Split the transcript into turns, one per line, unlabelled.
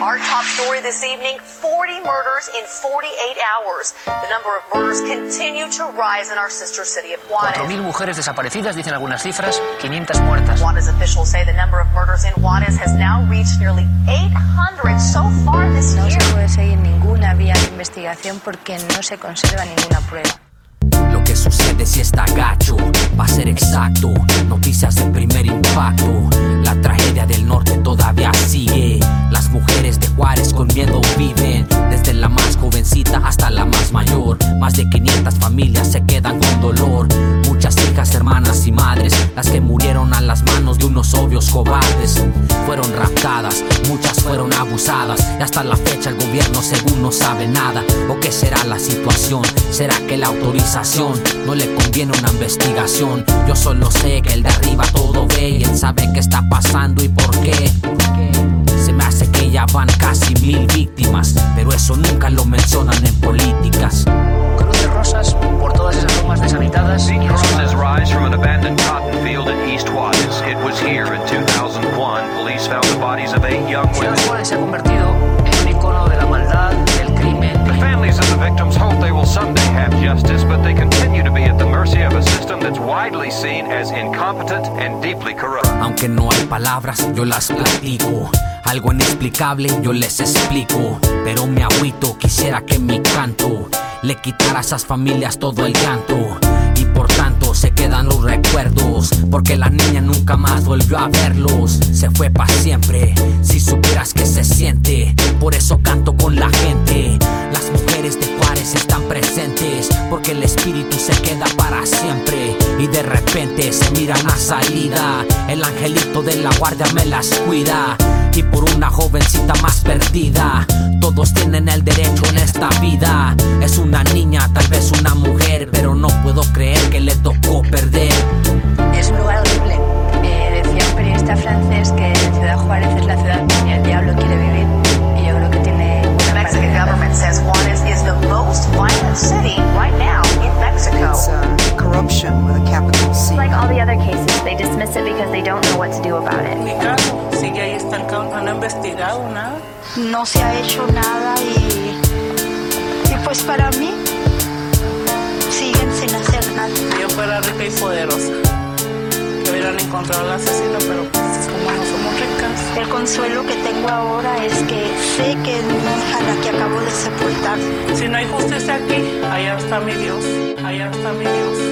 Our top story this evening 40 murders in 48 hours. The number of murders continue to rise in our sister city of Juarez.
4.000 mujeres desaparecidas, dicen algunas cifras, 500 muertas.
Juarez officials say the number of murders in Juarez has now reached nearly 800 so far this
No
year.
se puede seguir ninguna vía de investigación porque no se conserva ninguna prueba.
Lo que sucede si está gacho va a ser exacto. Noticias de primer impacto. La tragedia Más de 500 familias se quedan con dolor. Muchas hijas, hermanas y madres. Las que murieron a las manos de unos obvios cobardes. Fueron raptadas, muchas fueron abusadas. Y hasta la fecha el gobierno según no sabe nada. ¿O qué será la situación? ¿Será que la autorización no le conviene una investigación? Yo solo sé que el de arriba todo ve y él sabe qué está pasando y por qué. Ya van casi mil víctimas, pero eso nunca lo mencionan en políticas.
Cruz de rosas por todas esas tomas deshabitadas.
Pink roses rise from an abandoned cotton field in East Juarez. It was here in 2001. Police found the bodies of eight young
Ciudad
women.
Juárez se ha convertido en un icono de la maldad, del crimen.
The families of the victims hope they will someday have justice, but they continue to be at the mercy of a system that's widely seen as incompetent and deeply corrupt.
Aunque no hay palabras, yo las platico. Algo inexplicable, yo les explico. Pero me agüito, quisiera que mi canto le quitara a esas familias todo el llanto. Y por tanto se quedan los recuerdos. Porque la niña nunca más volvió a verlos. Se fue para siempre. Si supieras que se siente, por eso canto con la gente. Las mujeres de Juárez están presentes. Porque el espíritu se queda para siempre. Y de repente se mira una salida. El angelito de la guardia me las cuida. Y por una jovencita más perdida. Todos tienen el derecho en esta vida. Es una niña, tal vez una mujer. Pero no puedo creer que le tocó perder.
Es un lugar horrible. Eh, decía un periodista francés que Ciudad Juárez es la ciudad donde el diablo quiere vivir. Y yo creo que tiene
The Mexican government says Juarez is the most violent city right now in Mexico.
It's uh, corruption with a capital C.
Like all the other cases, they dismiss it because they don't know what to do about it.
Mi caso sigue ahí estancado, no han investigado nada.
no se ha hecho nada y, y pues para mí siguen sin hacer nada.
Si yo fuera rica y poderosa, que hubieran encontrado al asesino, pero pues como no somos ricas.
El consuelo que tengo ahora es que sé que es mi hija la que acabo de sepultar.
Si no hay justicia aquí, allá está mi Dios, allá está mi Dios.